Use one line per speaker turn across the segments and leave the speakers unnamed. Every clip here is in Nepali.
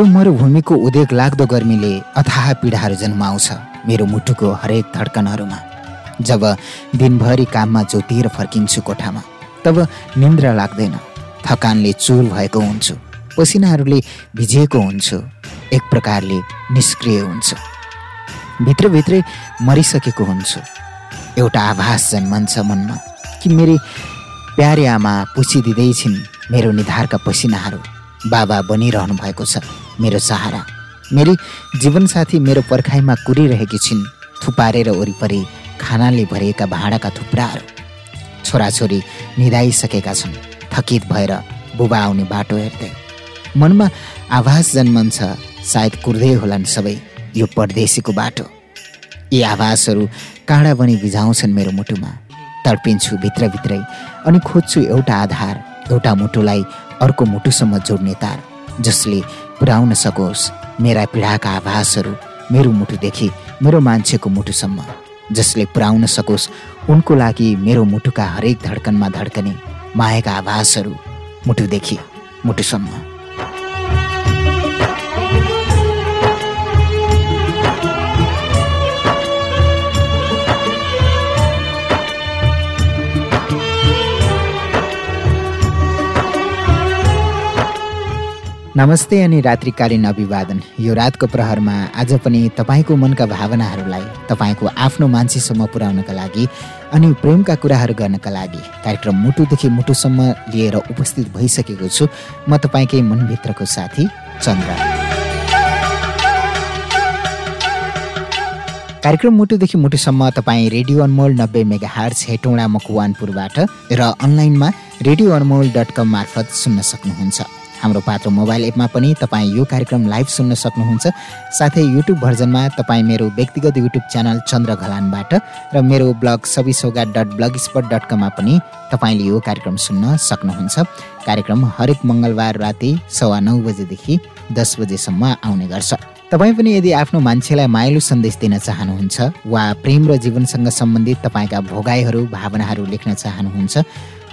यो मरुभूमिको उद्योग लाग्दो गर्मीले अथाह पीडाहरू जन्माउँछ। मेरो मुटुको हरेक धड्कनहरूमा। जब दिनभरि काममा जोतिएर फर्किन्छु कोठामा तब निन्द्रा लाग्दैन। थकानले चुल भएको हुन्छु। पसिनाहरूले भिजिएको हुन्छु। एक प्रकारले निष्क्रिय हुन्छु। भित्रभित्रै मरिसकेको हुन्छु। एउटा आभास जन्मन्छ मनमा कि मेरी प्यारे आमा पुछिदिँदैछिन् मेरो निधारका पसिनाहरू। बाबा बनिरहनु भएको छ मेरो सहारा। मेरी जीवनसाथी मेरो पर्खाइमा कुरिरहेकी छिन् थुपारेर वरिपरि खानाले भरिएका भाँडाका थुप्राहरू। छोराछोरी निधाइसकेका छन् थकित भएर बुबा आउने बाटो हेर्दै। मनमा आभास जन्मन्छ सायद कुर्दै होलान् सबै यो परदेशीको बाटो। यी आभासहरू काँडा बनी बिझाउँछन् मेरो मुटुमा। तडपिन्छु भित्रभित्रै अनि खोज्छु एउटा आधार एउटा मुटुलाई अर्को मुटुसम्म जोड्ने तार जसले पुर्याउन सकोस्। मेरा पीडाका आभासहरू मेरो मुटुदेखि मेरो मान्छेको मुटुसम्म जसले पुर्याउन सकोस्। उनको लागि मेरो मुटुका हरेक धड्कनमा धड्कने मायाका आभासहरू मुटुदेखि मुटुसम्म। नमस्ते अनि रात्रिकालीन अभिवादन। यो रातको प्रहरमा आज पनि तपाईँको मनका भावनाहरूलाई तपाईँको आफ्नो मान्छेसम्म पुर्याउनका लागि अनि प्रेमका कुराहरू गर्नका लागि कार्यक्रम मुटुदेखि मुटुसम्म लिएर उपस्थित भइसकेको छु। म तपाईँकै मनभित्रको साथी चन्द्र। कार्यक्रम मुटुदेखि मुटुसम्म तपाईँ रेडियो अनमोल नब्बे मेगा हार्स हेटौँडा मकवानपुरबाट र अनलाइनमा रेडियो अनमोल डट कम मार्फत सुन्न सक्नुहुन्छ। हाम्रो पात्र मोबाइल एपमा पनि तपाईँ यो कार्यक्रम लाइभ सुन्न सक्नुहुन्छ। साथै युट्युब भर्जनमा तपाईँ मेरो व्यक्तिगत युट्युब च्यानल चन्द्र घलानबाट र मेरो ब्लग सबि सौगा डट ब्लग स्पट डट कममा पनि तपाईँले यो कार्यक्रम सुन्न सक्नुहुन्छ। कार्यक्रम हरेक मङ्गलबार राति सवा नौ बजेदेखि दस बजेसम्म आउने गर्छ। तपाईँ पनि यदि आफ्नो मान्छेलाई माइलो सन्देश दिन चाहनुहुन्छ वा प्रेम र जीवनसँग सम्बन्धित तपाईँका भोगाईहरू भावनाहरू लेख्न चाहनुहुन्छ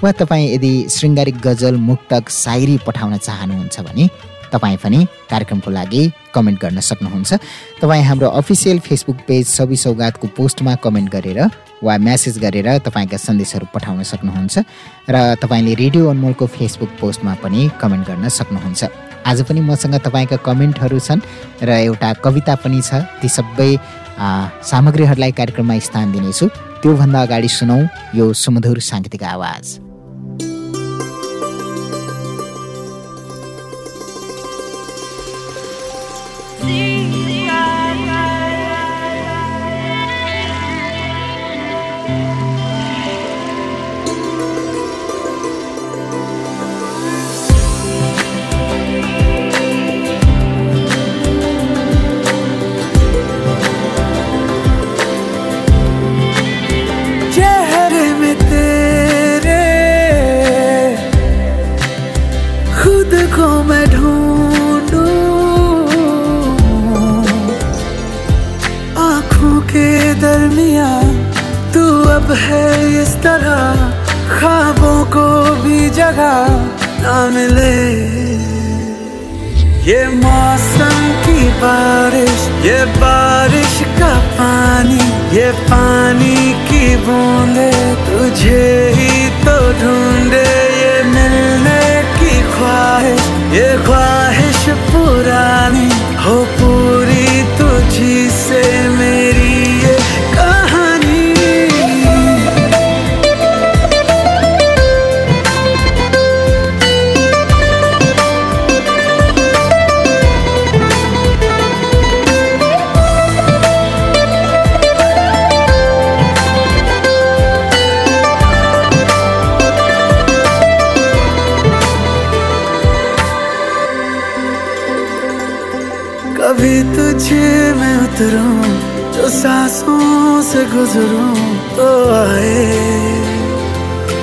वा तपाईँ यदि शृङ्गारिक गजल मुक्तक सायरी पठाउन चाहनुहुन्छ भने तपाईँ पनि कार्यक्रमको लागि कमेन्ट गर्न सक्नुहुन्छ। तपाईँ हाम्रो अफिसियल फेसबुक पेज सबि सौगातको पोस्टमा कमेन्ट गरेर वा म्यासेज गरेर तपाईँका सन्देशहरू पठाउन सक्नुहुन्छ र तपाईँले रेडियो अनमोलको फेसबुक पोस्टमा पनि कमेन्ट गर्न सक्नुहुन्छ। आज पनि मसँग तपाईँका कमेन्टहरू छन् र एउटा कविता पनि छ। ती सबै सामग्रीहरूलाई कार्यक्रममा स्थान दिनेछु। त्योभन्दा अगाडि सुनौ यो सुमधुर साङ्गीतिक आवाज।
उतरूं, जो सांसों से गुजरूं तो आए।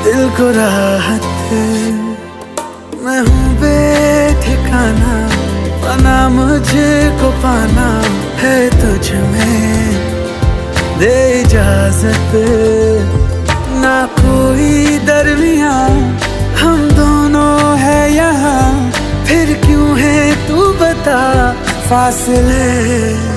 दिल को राहत मैं हूँ बेठिकाना बना मुझे को पाना है तुझ में। दे इजाज़त, ना कोई दरमिया, हम दोनों है यहाँ। फिर क्यों है तू बता, फासले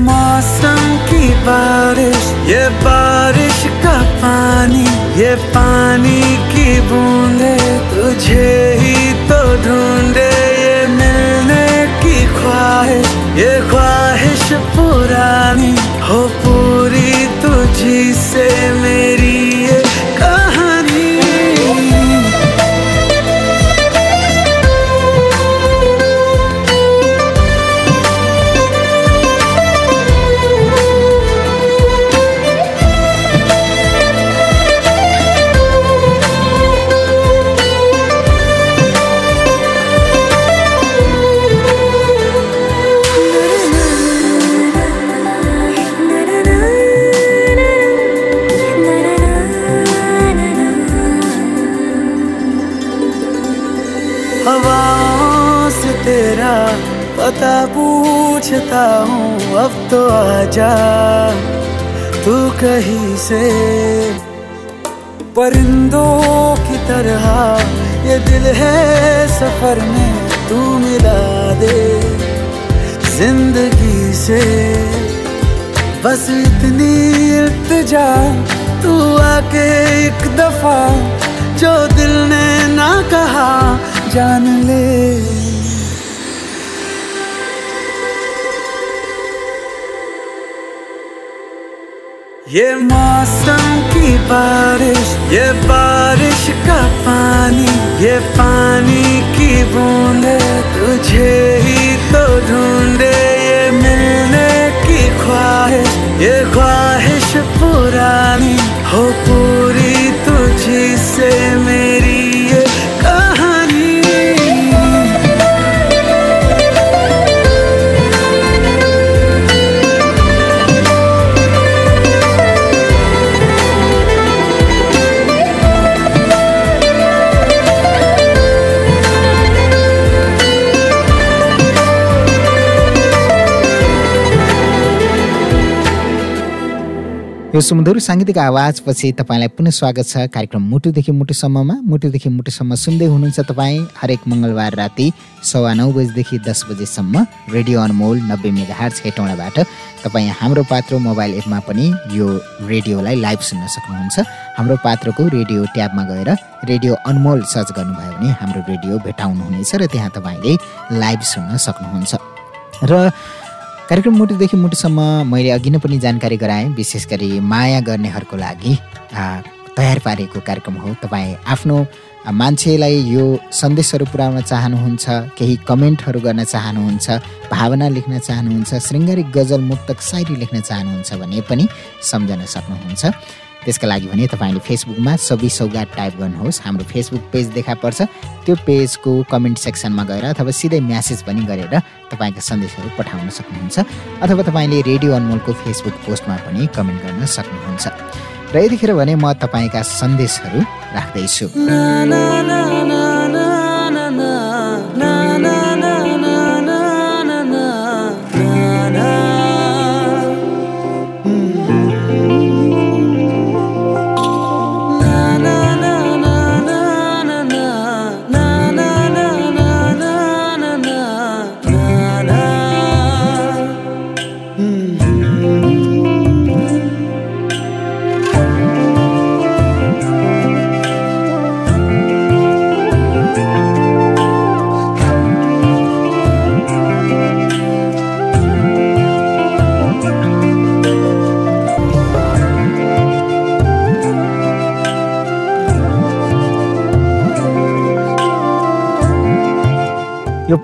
मौसम की बारिश, ये बारिश का पानी, ये पानी की बूंदे, तुझे ही तो ढूंढे, ये मिलने की ख्वाहिश, ये ख्वाहिश पुरानी, हो पूरी तुझी से मेरी तो आजा, तू कहीं से। परिंदों की तरह ये दिल है सफ़र में, तू मिला दे ज़िंदगी से। बस इतनी इल्तिजा, तू आके एक दफ़ा, जो दिल ने ना कहा, जान ले। ये मौसम की बारिश ये बारिश का पानी ये पानी की बूंदे तुझे यो
सुमधुर साङ्गीतिक आवाजपछि तपाईँलाई पुनः स्वागत छ कार्यक्रम मुटुदेखि मुटुसम्ममा। मुटुदेखि मुटुसम्म सुन्दै हुनुहुन्छ तपाईँ। हरेक मङ्गलबार राति सवा नौ बजीदेखि दस बजेसम्म रेडियो अनमोल नब्बे मेगा हार्च हेटौँडाबाट तपाईँ हाम्रो पात्रो मोबाइल एपमा पनि यो रेडियोलाई लाइभ सुन्न सक्नुहुन्छ। हाम्रो पात्रोको रेडियो ट्याबमा गएर रेडियो अनमोल सर्च गर्नुभयो भने हाम्रो रेडियो भेटाउनुहुनेछ र त्यहाँ तपाईँले लाइभ सुन्न सक्नुहुन्छ। र कार्यक्रम मुटुदेखि मुटुसम्म मैले अघि नै पनि जानकारी गराएँ विशेष गरी माया गर्नेहरूको लागि तयार पारेको कार्यक्रम हो। तपाईँ आफ्नो मान्छेलाई यो सन्देशहरू पुर्याउन चाहनुहुन्छ केही कमेन्टहरू गर्न चाहनुहुन्छ भावना लेख्न चाहनुहुन्छ शृङ्गारिक गजल मुक्तक सायरी लेख्न चाहनुहुन्छ भने पनि सम्झन सक्नुहुन्छ। त्यसका लागि भने तपाईँले फेसबुकमा सबि सौगात टाइप गर्नुहोस्। हाम्रो फेसबुक पेज देखा पर्छ। त्यो पेजको कमेन्ट सेक्सनमा गएर अथवा सिधै म्यासेज पनि गरेर तपाईँका सन्देशहरू पठाउन सक्नुहुन्छ। अथवा तपाईँले रेडियो अनमोलको फेसबुक पोस्टमा पनि कमेन्ट गर्न सक्नुहुन्छ। र यतिखेर भने म तपाईँका सन्देशहरू राख्दैछु।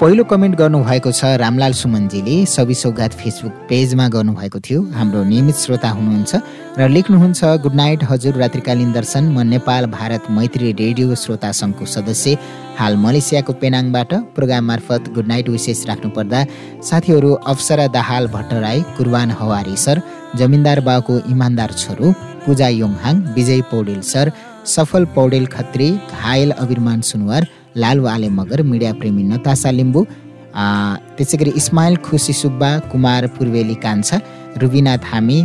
पहिलो कमेन्ट गर्नुभएको छ रामलाल सुमनजीले सबि सौगात फेसबुक पेजमा गर्नुभएको थियो। हाम्रो नियमित श्रोता हुनुहुन्छ र लेख्नुहुन्छ गुड नाइट हजुर रात्रिकालीन दर्शन। म नेपाल भारत मैत्री रेडियो श्रोता सङ्घको सदस्य। हाल मलेसियाको पेनाङबाट प्रोग्राम मार्फत गुड नाइट विशेष राख्नुपर्दा साथीहरू अप्सरा दाहाल भट्टराई कुर्बान हवारी सर जमिनदार बाबुको इमान्दार छोरो पूजा योङहाङ विजय पौडेल सर सफल पौडेल खत्री घायल अबिरमान सुनवार लालु आले मगर मिडिया प्रेमी नतासा लिम्बू त्यसै गरी इस्माइल खुसी सुब्बा कुमार पूर्वेली कान्छा रुबिना थामी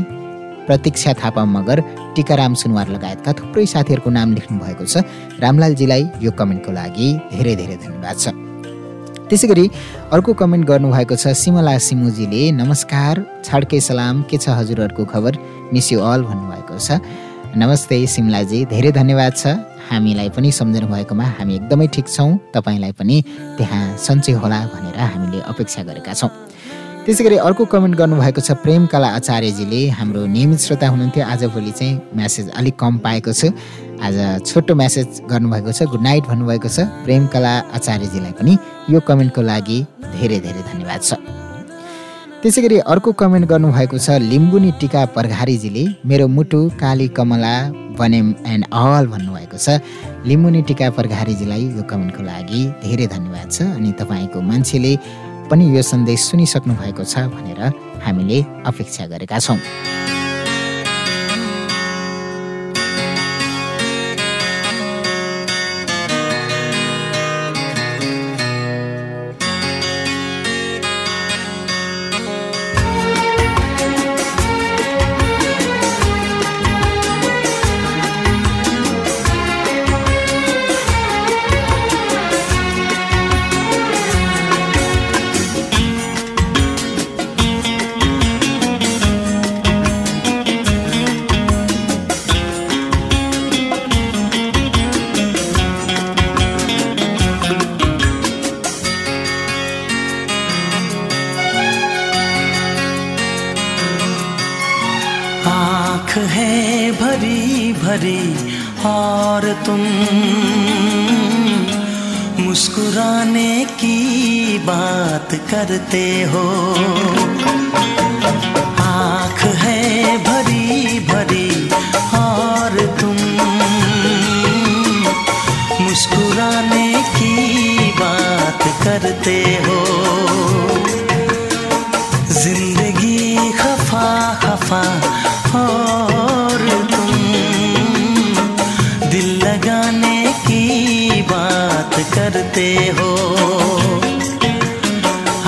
प्रतीक्षा थापा मगर टिकाराम सुनवार लगायतका थुप्रै साथीहरूको नाम लेख्नु भएको छ। रामलालजीलाई यो कमेन्टको लागि धेरै धेरै धन्यवाद छ। त्यसै गरी अर्को कमेन्ट गर्नुभएको छ सिमला सिमुजीले नमस्कार छड्के सलाम के छ हजुरहरूको खबर? मिस यु अल भन्नुभएको छ। नमस्ते सिमलाजी। धेरै धन्यवाद छ। हामीलाई पनि सम्झनु भएकोमा हामी एकदमै ठिक छौँ। तपाईँलाई पनि त्यहाँ सन्चै होला भनेर हामीले अपेक्षा गरेका छौँ। त्यसै गरी अर्को कमेन्ट गर्नुभएको छ प्रेमकला आचार्यजीले। हाम्रो नियमित श्रोता हुनुहुन्थ्यो। आजभोलि चाहिँ म्यासेज अलिक कम पाएको छु। आज छोटो म्यासेज गर्नुभएको छ गुड नाइट भन्नुभएको छ। प्रेमकला आचार्यजीलाई पनि यो कमेन्टको लागि धेरै धेरै धन्यवाद छ। त्यसै गरी अर्को कमेन्ट गर्नुभएको छ लिम्बुनी टिका पर्घारीजीले मेरो मुटु काली कमला बनेम एन्ड अल भन्नुभएको छ। लिम्बुनी टिका पर्घारीजीलाई यो कमेन्टको लागि धेरै धन्यवाद छ। अनि तपाईँको मान्छेले पनि यो सन्देश सुनिसक्नु भएको छ भनेर हामीले अपेक्षा गरेका छौँ।
करते हो। ज़िंदगी खफा खफा और तुम दिल लगाने की बात करते हो।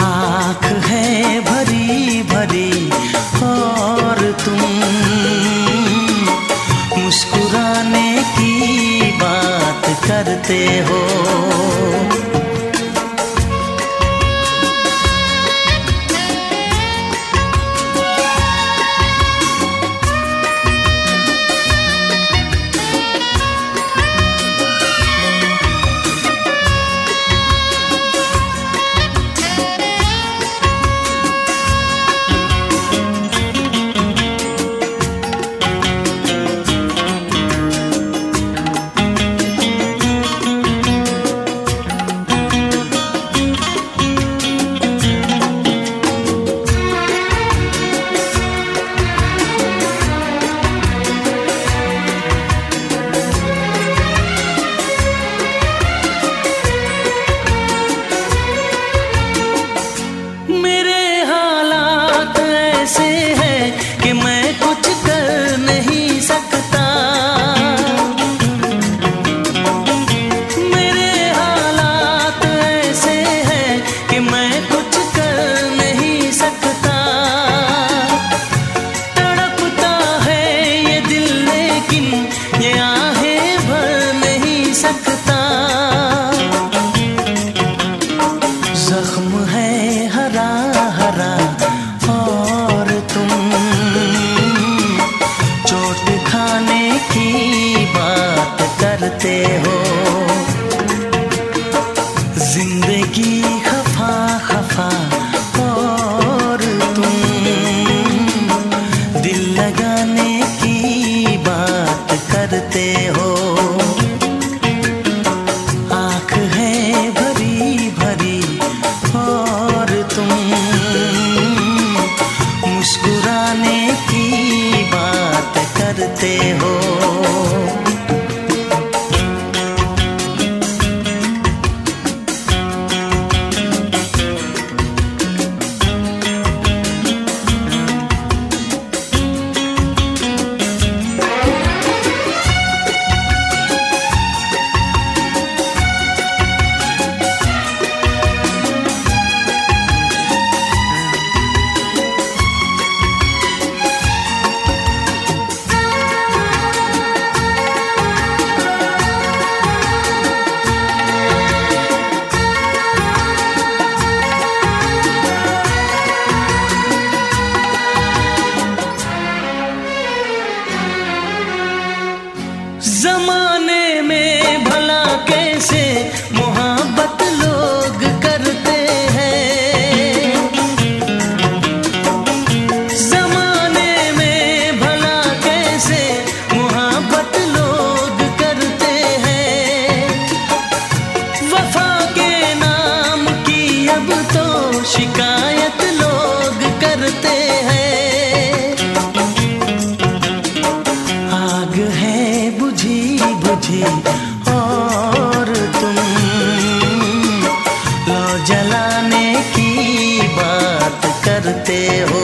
आँख है भरी भरी और तुम मुस्कुराने की बात करते हो। जमाने बुझी और तुम लो जलाने की बात करते हो।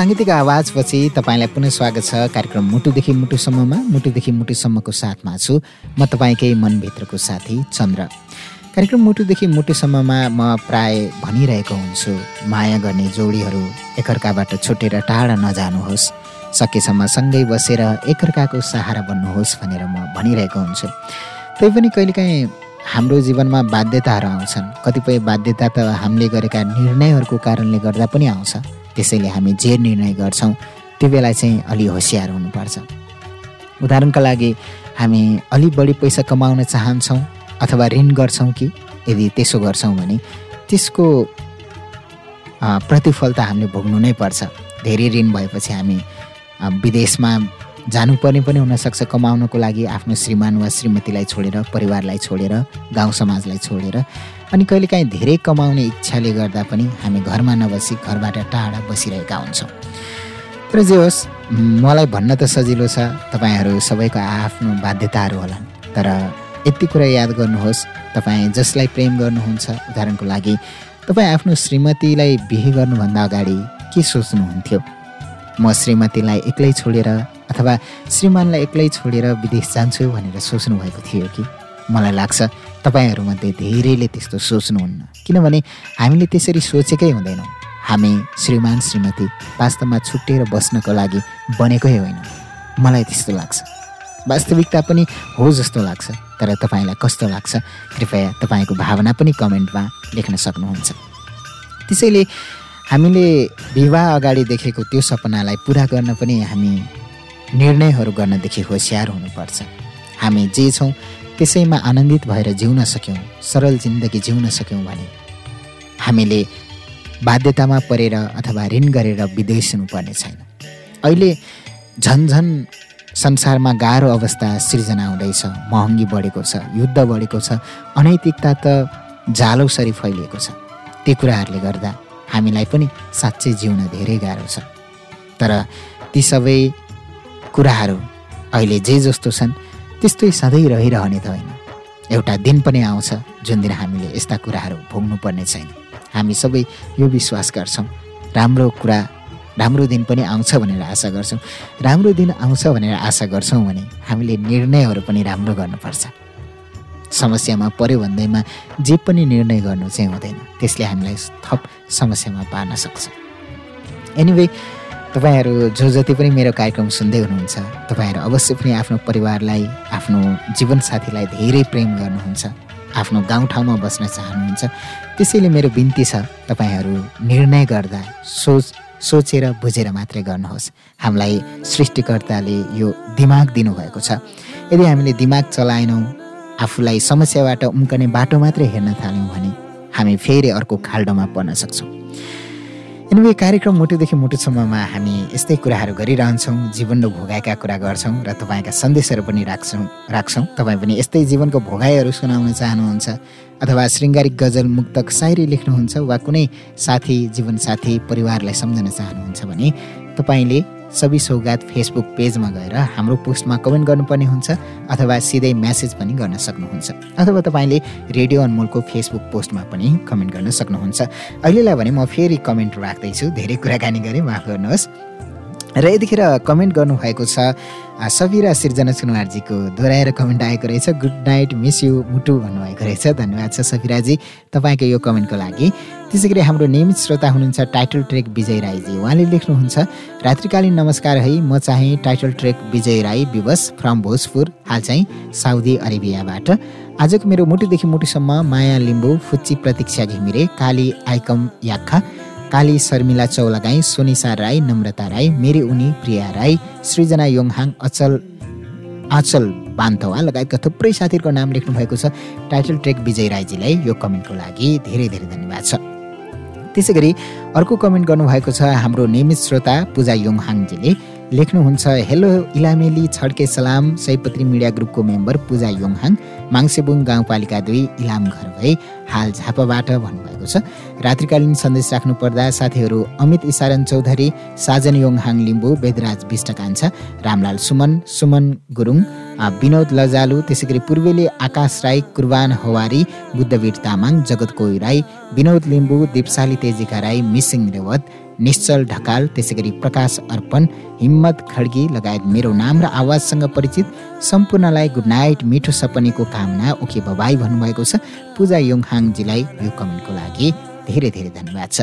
साङ्गीतिक आवाजपछि तपाईँलाई पुनः स्वागत छ। कार्यक्रम मुटुदेखि मुटुसम्ममा मुटुदेखि मुटुसम्मको साथमा छु। म तपाईँकै मनभित्रको साथी चन्द्र। कार्यक्रम मुटुदेखि मुटुसम्ममा म प्राय भनिरहेको हुन्छु। माया गर्ने जोडीहरू एकअर्काबाट छुटेर टाढा नजानुहोस्। सकेसम्म सँगै बसेर एकअर्काको सहारा बन्नुहोस् भनेर म भनिरहेको हुन्छु। तैपनि कहिलेकाहीँ हाम्रो जीवनमा बाध्यताहरू आउँछन्। कतिपय बाध्यता त हामीले गरेका निर्णयहरूको कारणले गर्दा पनि आउँछ। त्यसैले हामी जे निर्णय गर्छौँ त्यो बेला चाहिँ अलि होसियार हुनुपर्छ। उदाहरणका लागि हामी अलि बढी पैसा कमाउन चाहन्छौँ अथवा ऋण गर्छौँ कि यदि त्यसो गर्छौँ भने त्यसको प्रतिफल त हामीले भोग्नु नै पर्छ। धेरै ऋण भएपछि हामी विदेशमा जानुपर्ने पनि हुनसक्छ कमाउनको लागि आफ्नो श्रीमान वा श्रीमतीलाई छोडेर परिवारलाई छोडेर गाउँ समाजलाई छोडेर। अनि कहिलेकाहीँ धेरै कमाउने इच्छाले गर्दा पनि हामी घरमा नबसी घरबाट टाढा बसिरहेका हुन्छौँ। तर जे होस् मलाई भन्न त सजिलो छ तपाईँहरू सबैको आफ्नो बाध्यताहरू होलान् तर यति कुरा याद गर्नुहोस् तपाईँ जसलाई प्रेम गर्नुहुन्छ उदाहरणको लागि तपाईँ आफ्नो श्रीमतीलाई बिहे गर्नुभन्दा अगाडि के सोच्नुहुन्थ्यो? म श्रीमतीलाई एक्लै छोडेर अथवा श्रीमानलाई एक्लै छोडेर विदेश जान्छु भनेर सोच्नुभएको थियो कि? मलाई लाग्छ तपाईँहरूमध्ये धेरैले त्यस्तो सोच्नुहुन्न। किनभने हामीले त्यसरी सोचेकै हुँदैनौँ। हामी श्रीमान श्रीमती वास्तवमा छुट्टिएर बस्नको लागि बनेकै होइन। मलाई त्यस्तो लाग्छ। वास्तविकता पनि हो जस्तो लाग्छ। तर तपाईँलाई कस्तो लाग्छ? कृपया तपाईँको भावना पनि कमेन्टमा लेख्न सक्नुहुन्छ। त्यसैले हामीले विवाह अगाडि देखेको त्यो सपनालाई पुरा गर्न पनि हामी निर्णयहरू गर्नदेखि होसियार हुनुपर्छ। हामी जे छौँ त्यसैमा आनन्दित भएर जिउन सक्यौँ सरल जिन्दगी जिउन सक्यौँ भने हामीले बाध्यतामा परेर अथवा ऋण गरेर विदेश हुनुपर्ने छैन। अहिले झन्झन संसारमा गाह्रो अवस्था सिर्जना हुँदैछ महँगी बढेको छ युद्ध बढेको छ अनैतिकता त जालौसरी फैलिएको छ। ती कुराहरूले गर्दा हामीलाई पनि साँच्चै जिउन धेरै गाह्रो छ। तर ती सबै कुराहरू अहिले जे जस्तो छन् त्यस्तै सधैँ रहिरहने त होइन। एउटा दिन पनि आउँछ जुन दिन हामीले यस्ता कुराहरू भोग्नुपर्ने छैन। हामी सबै यो विश्वास गर्छौँ। राम्रो कुरा राम्रो दिन पनि आउँछ भनेर आशा गर्छौँ। राम्रो दिन आउँछ भनेर आशा गर्छौँ भने हामीले निर्णयहरू पनि राम्रो गर्नुपर्छ। समस्यामा पऱ्यो भन्दैमा जे पनि निर्णय गर्नु चाहिँ हुँदैन। त्यसले हामीलाई थप समस्यामा पार्न सक्छ। एनिवे तपाईँहरू जो जति पनि मेरो कार्यक्रम सुन्दै हुनुहुन्छ तपाईँहरू अवश्य पनि आफ्नो परिवारलाई आफ्नो जीवनसाथीलाई धेरै प्रेम गर्नुहुन्छ। आफ्नो गाउँठाउँमा बस्न चाहनुहुन्छ। त्यसैले मेरो बिन्ती छ तपाईँहरू निर्णय गर्दा सोच सोचेर बुझेर मात्रै गर्नुहोस्। हामीलाई सृष्टिकर्ताले यो दिमाग दिनुभएको छ। यदि हामीले दिमाग चलाएनौँ आफूलाई समस्याबाट उम्कने बाटो मात्रै हेर्न थाल्यौँ भने हामी फेरि अर्को खाल्डोमा पर्न सक्छौँ। एनिवे कार्यक्रम मुटुदेखि मुटुसम्ममा हामी यस्तै कुराहरू गरिरहन्छौँ जीवन र भोगाइका कुरा गर्छौँ र तपाईँका सन्देशहरू पनि राख्छौँ राख्छौँ। तपाईँ पनि यस्तै जीवनको भोगाइहरू सुनाउन चाहनुहुन्छ अथवा शृङ्गारिक गजल मुक्तक सायरी लेख्नुहुन्छ वा कुनै साथी जीवनसाथी परिवारलाई सम्झन चाहनुहुन्छ भने तपाईँले सबै सौगात फेसबुक पेजमा गएर हाम्रो पोस्टमा कमेन्ट गर्नुपर्ने हुन्छ अथवा सिधै म्यासेज पनि गर्न सक्नुहुन्छ। अथवा तपाईँले रेडियो अनमोलको फेसबुक पोस्टमा पनि कमेन्ट गर्न सक्नुहुन्छ। अहिलेलाई भने म फेरि कमेन्ट राख्दैछु। धेरै कुराकानी गरेँ माफ गर्नुहोस्। र यतिखेर कमेन्ट गर्नुभएको छ सबिरा सिर्जना सुनवारजीको दोहोऱ्याएर कमेन्ट आएको रहेछ गुड नाइट मिस यु मुटु भन्नुभएको रहेछ धन्यवाद छ सबिराजी तपाईँको यो कमेन्टको लागि। त्यसै गरी हाम्रो नियमित श्रोता हुनुहुन्छ टाइटल ट्रेक विजय राईजी उहाँले लेख्नुहुन्छ रात्रिकालीन नमस्कार है म चाहिँ टाइटल ट्रेक विजय राई विवश फ्रम भोजपुर हाल चाहिँ साउदी अरेबियाबाट। आजको मेरो मुटुदेखि मुटुसम्म माया लिम्बू फुच्ची प्रतीक्षा घिमिरे काली आइकम याखा काली शर्मिला चौलागाई सोनिसा राई नम्रता राई मेरी उनी प्रिया राई सृजना योङहाङ अचल आचल बान्थवा लगायतका थुप्रै साथीहरूको नाम लेख्नु भएको छ। टाइटल ट्रेक विजय राईजीलाई यो कमेन्टको लागि धेरै धेरै धन्यवाद छ। त्यसै गरी अर्को कमेन्ट गर्नुभएको छ हाम्रो नियमित श्रोता पूजा योङहाङजीले। लेख्नुहुन्छ हेलो इलामेली छड्के सलाम सयपत्री मिडिया ग्रुपको मेम्बर पूजा योङहाङ माङसेबुङ गाउँपालिका दुई इलाम घर भई हाल झापाबाट भन्नुभएको छ। रात्रिकालीन सन्देश राख्नु पर्दा साथीहरू अमित इसारन चौधरी साजन योङहाङ लिम्बू वेदराज विष्ट कान्छा रामलाल सुमन सुमन गुरुङ विनोद लजालु त्यसै गरी पूर्वेली आकाश राई कुर्बान हवारी बुद्धवीर तामाङ जगत कोई राई विनोद लिम्बू दिपशाली तेजिका राई मिसिङ रेवत निश्चल ढकाल त्यसै गरी प्रकाश अर्पण हिम्मत खड्गी लगायत मेरो नाम र आवाजसँग परिचित सम्पूर्णलाई गुड नाइट मिठो सपनीको कामना ओके बबाई भन्नुभएको छ। पूजा योङहाङजीलाई यो कमेन्टको लागि धेरै धेरै धन्यवाद छ।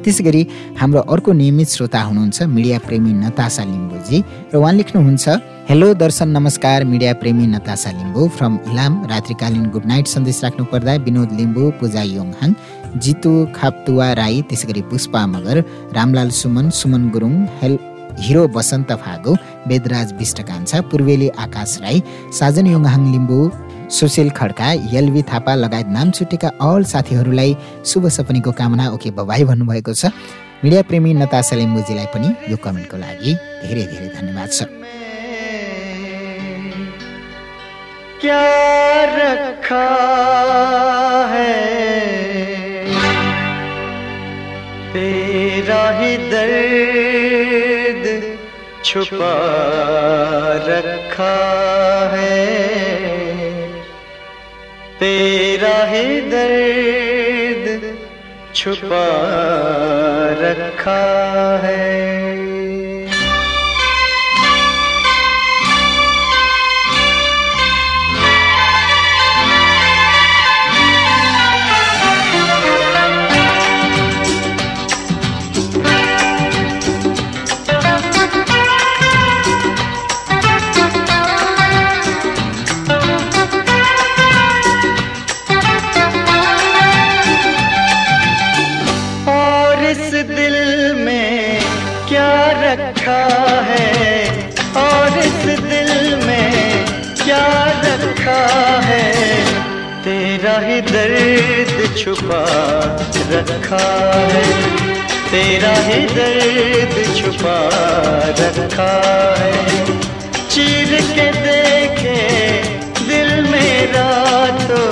त्यसै गरी हाम्रो अर्को नियमित श्रोता हुनुहुन्छ मिडिया प्रेमी नतासा लिम्बूजी र उहाँ लेख्नुहुन्छ हेलो दर्शन नमस्कार मिडिया प्रेमी नतासा लिम्बू फ्रम इलाम रात्रिकालीन गुड नाइट सन्देश राख्नु पर्दा विनोद लिम्बू पूजा योङहाङ जितु खाप्तुवा राई त्यसै गरी पुष्पा मगर रामलाल सुमन सुमन गुरुङ हेल हिरो बसन्त फागो वेदराज विष्ट कान्छा पूर्वेली आकाश राई साजन योङहाङ लिम्बू सुशील खड्का एलबी थापा लगायत नाम छुटेका अल साथीहरूलाई शुभ सपनीको कामना ओके बबाई भन्नुभएको छ। मिडिया प्रेमी नतासा लिम्बुजीलाई पनि यो कमेन्टको लागि धेरै धेरै धन्यवाद छ।
क्या रखा है? तेरा ही दर्द छुपा रखा है। तेरा ही दर्द छुपा रखा है।
ही दर्द छुपा रखा है। तेरा ही दर्द छुपा रखा है। चीर के देखे दिल मेरा तो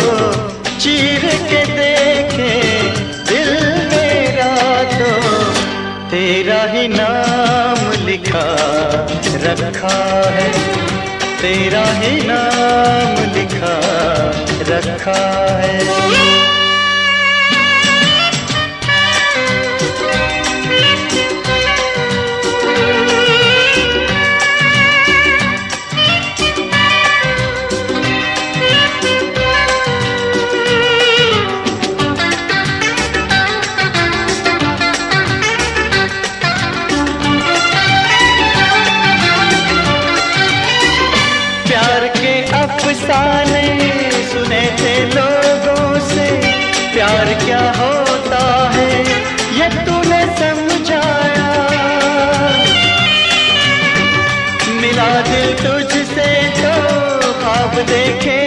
चीर के देखे दिल मेरा तो तेरा ही नाम लिखा रखा है। तेरा ही नाम लिखा रखा है। प्यार क्या होता है ये तूने समझाया। मिला दिल तुझसे तो आप देखे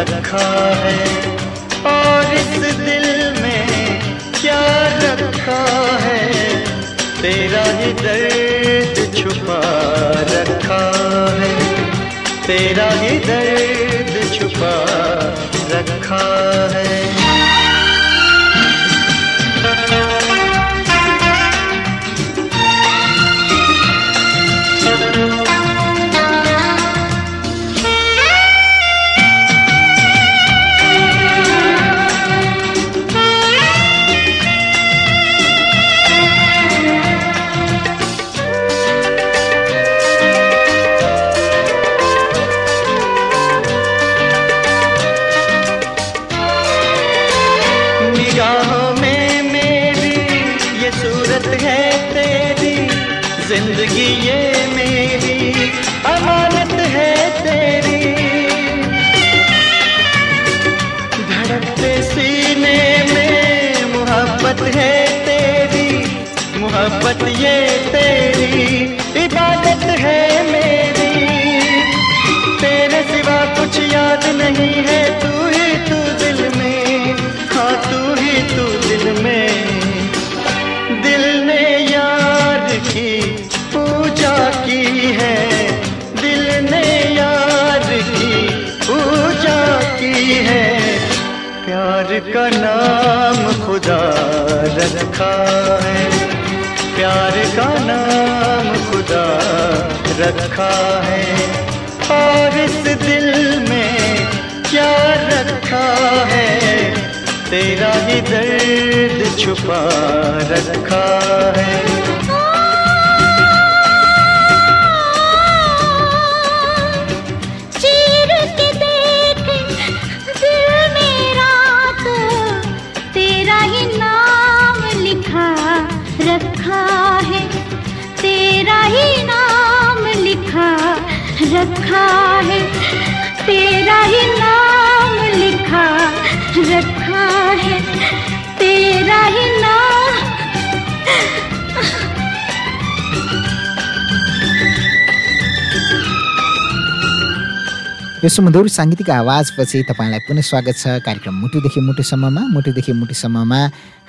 रखा है। और इस दिल में क्या रखा है? तेरा ही दर्द छुपा रखा है। तेरा ही दर्द छुपा रखा है। इस दिल में क्या रखा है? तेरा ही दर्द छुपा रखा है।
है। तेरा ही
यो सुमधुर साङ्गीतिक आवाजपछि तपाईँलाई पुनः स्वागत छ कार्यक्रम मुटुदेखि मुटुसम्ममा। मुटुदेखि मुटुसम्ममा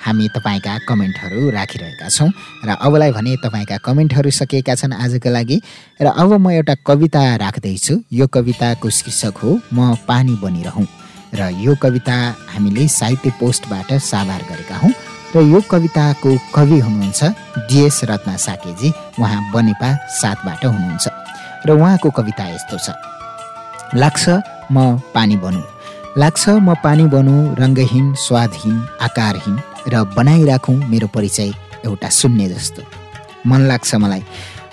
हामी तपाईँका कमेन्टहरू राखिरहेका छौँ र अबलाई भने तपाईँका कमेन्टहरू सकिएका छन् आजको लागि। र अब म एउटा कविता राख्दैछु। यो कविताको शीर्षक हो म पानी बनिरहँ। र यो कविता हामीले साहित्य पोस्टबाट साभार गरेका हौँ। र यो कविताको कवि हुनुहुन्छ डिएस रत्ना साकेजी। उहाँ बनेपा सातबाट हुनुहुन्छ। र उहाँको कविता यस्तो छ। लाग्छ म पानी बनौँ। लाग्छ म पानी बनौँ रङ्गहीन स्वादहीन आकारहीन र बनाइराखौँ मेरो परिचय एउटा शून्य जस्तो। मन लाग्छ मलाई।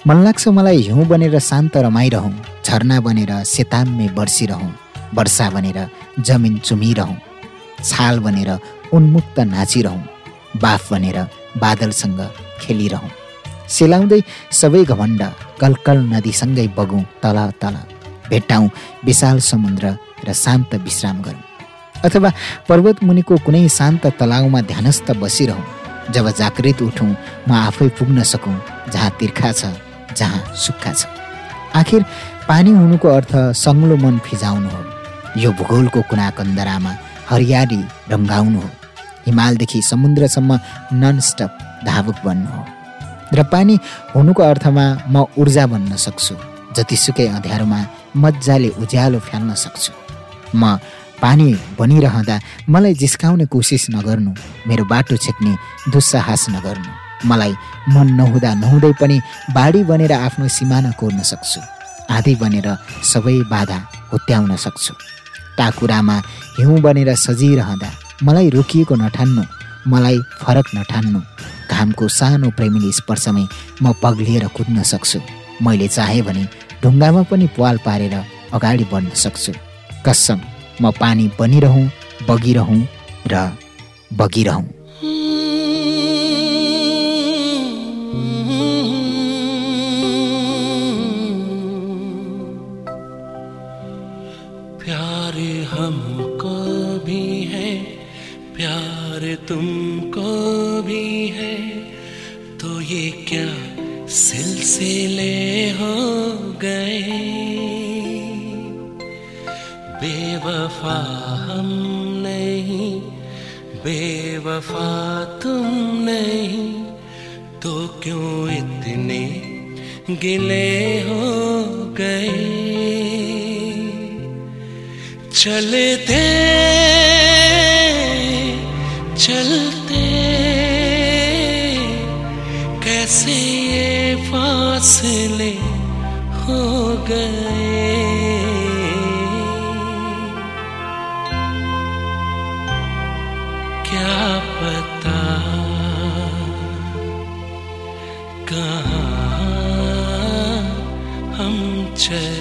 मन लाग्छ मलाई हिउँ बनेर शान्त रमाइरहँ झरना बनेर सेताम्मे बर्सिरहँ वर्षा बनेर जमिन चुमिरहँ छाल बनेर उन्मुक्त नाचिरहँ बाफ बनेर बादलसँग खेलिरहँ। सेलाउँदै सबै घमण्ड कलकल नदीसँगै बगौँ तल तल। भेट्टाउँ विशाल समुद्र र शान्त विश्राम गरौँ। अथवा पर्वत मुनिको कुनै शान्त तलाउमा ध्यानस्थ बसिरहँ। जब जागृत उठौँ म आफै पुग्न सकौँ जहाँ तिर्खा छ जहाँ सुक्खा छ। आखिर पानी हुनुको अर्थ सङ्लो मन फिजाउनु हो। यो भूगोलको कुना कन्दरामा हरियाली रङ्गाउनु हो। हिमालदेखि समुद्रसम्म ननस्टप धावुक बन्नु हो। र पानी हुनुको अर्थमा म ऊर्जा बन्न सक्छु जतिसुकै अँध्यारोमा मजाले उज्यालो फ्याल्न सक्छु। म पानी बनिरहँदा मलाई जिस्काउने कोसिस नगर्नु मेरो बाटो छेक्ने दुस्साहस नगर्नु। मलाई मन नहुँदा नहुँदै पनि बाढी बनेर आफ्नो सिमाना कोर्न सक्छु। आधी बनेर सबै बाधा हुत्याउन सक्छु। टाकुरामा हिउँ बनेर सजिरहँदा मलाई रोकिएको नठान्नु मलाई फरक नठान्नु। घामको सानो प्रेमिली स्पर्शमै म पग्लिएर कुद्न सक्छु। मैले चाहेँ भने ढुङ्गामा पनि पाल पारेर अगाडि बढ्न सक्छु। कसम म पानी बनिरहँ बगिरहँ र बगिरहँ।
क्या पता कहाँ हम चले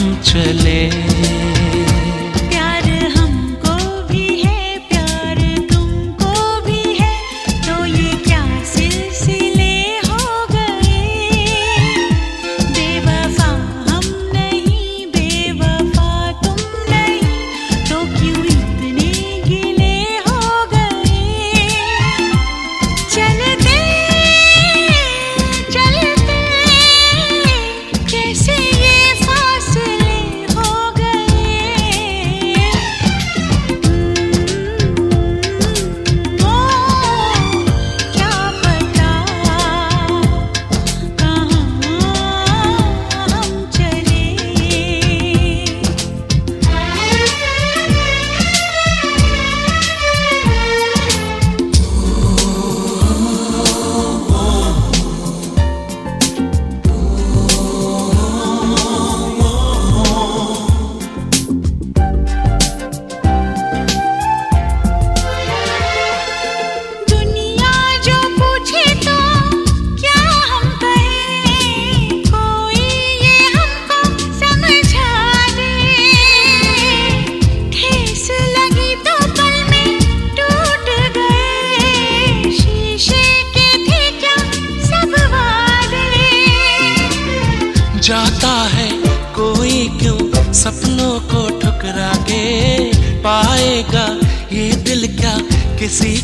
चले।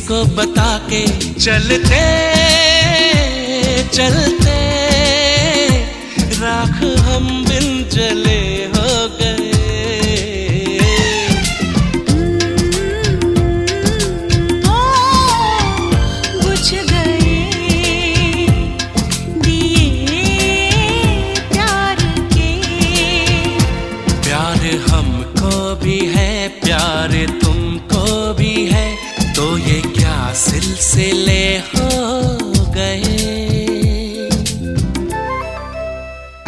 को बता के चलते चलते।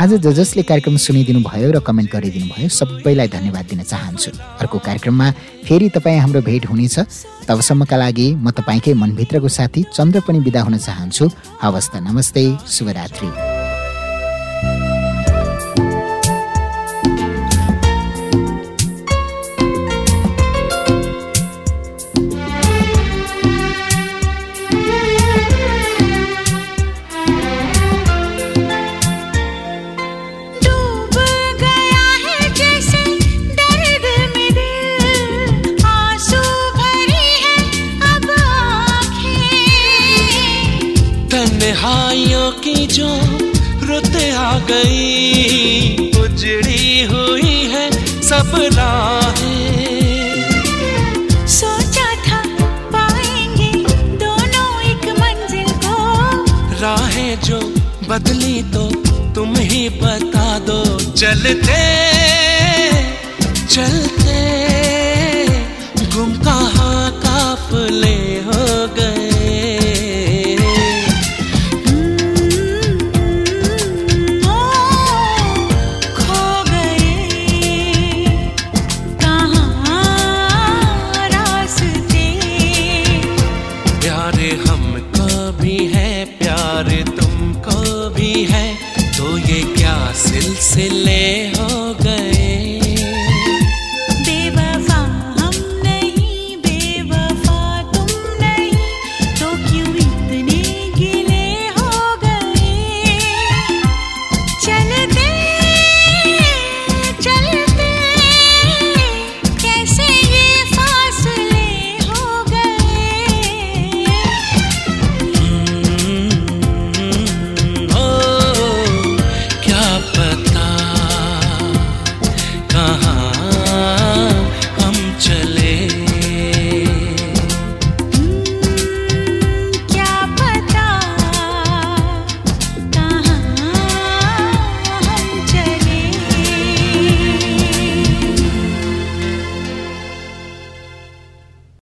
आज ज जसले कार्यक्रम सुनिदिनु भयो र कमेन्ट गरिदिनु भयो सबैलाई धन्यवाद दिन चाहन्छु। अर्को कार्यक्रममा फेरि तपाईँ हाम्रो भेट हुनेछ। तबसम्मका लागि म तपाईँकै मनभित्रको साथी चन्द्र पनि बिदा हुन चाहन्छु। हवस् त नमस्ते शुभरात्रि।
आ गई। उजड़ी हुई है सब राहें।
सोचा था पाएँगे दोनों एक मंजिल को।
राहें जो बदली तो तुम ही बता दो। चलते चलते।